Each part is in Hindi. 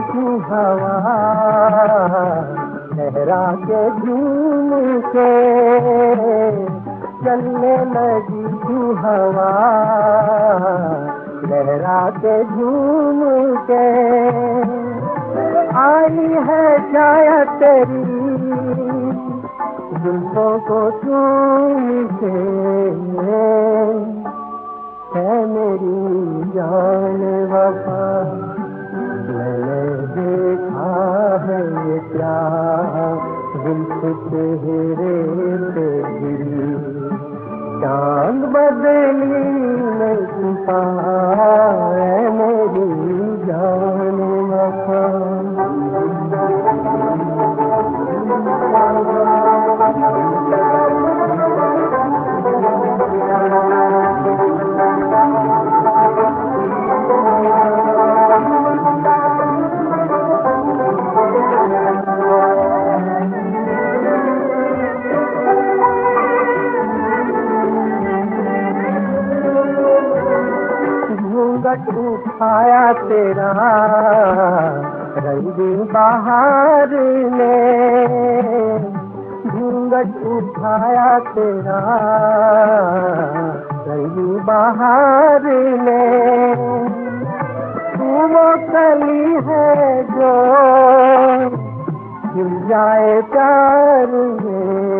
की हवा, लहरा के झूम के। चलने लगी तू हवा, लहरा के झूम के। आई है छाया तेरी, जुल्फों को चूम के। है मेरी जान वफ रंग आया तेरा। रंग बाहर ने। घूंगट उठाया तेरा। रंग बाहर ने। तू वो कली है जो जाए प्यार में।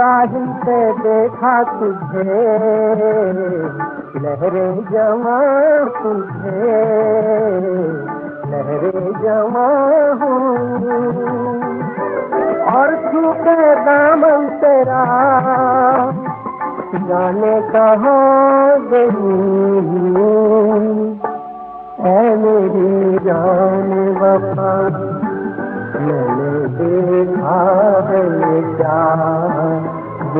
निगाही से देखा तुझे, लहरे जमा तुझे, लहरे जमा और छूटे दामन तेरा, जाने कहा गई। ऐ मेरी जान वफा, मैंने देखा है क्या।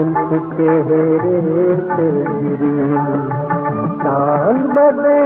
दिल के हेरे से गिरी साल बदले